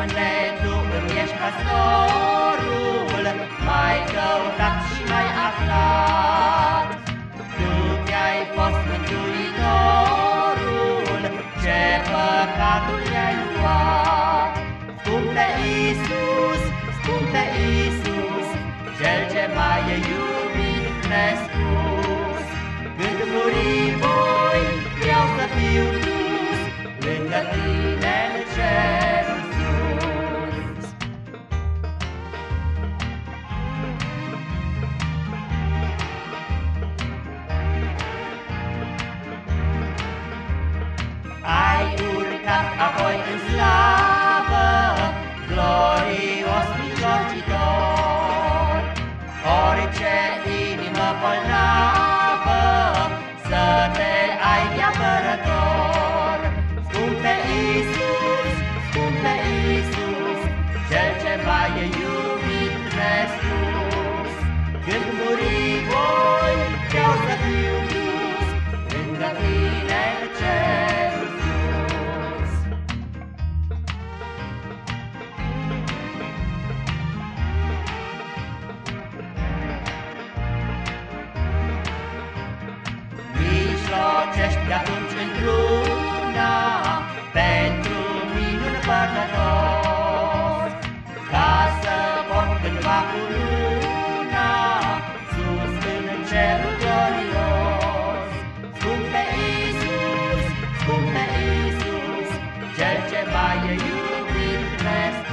Doamne, Tu îmi ești păstorul, mai căutat și mai aflat. Tu mi-ai fost mântuitorul, ce păcatul mi-ai luat. Scumpe Iisus, scumpe Iisus, cel ce mai e iubit nespus. Urcat apoi în slavă, glorios mijlocitor, orice inimă bolnavă, să te ai de apărător. Scumpe Iisus, scumpe Iisus, cel ce mai e iubit nesus. Când acești atunci într-una Pentru minun părtător Ca să pot cândva cu luna Sus în cerul glorios. Scumpe Iisus, scumpe Iisus Cel ce mai e iubit cresc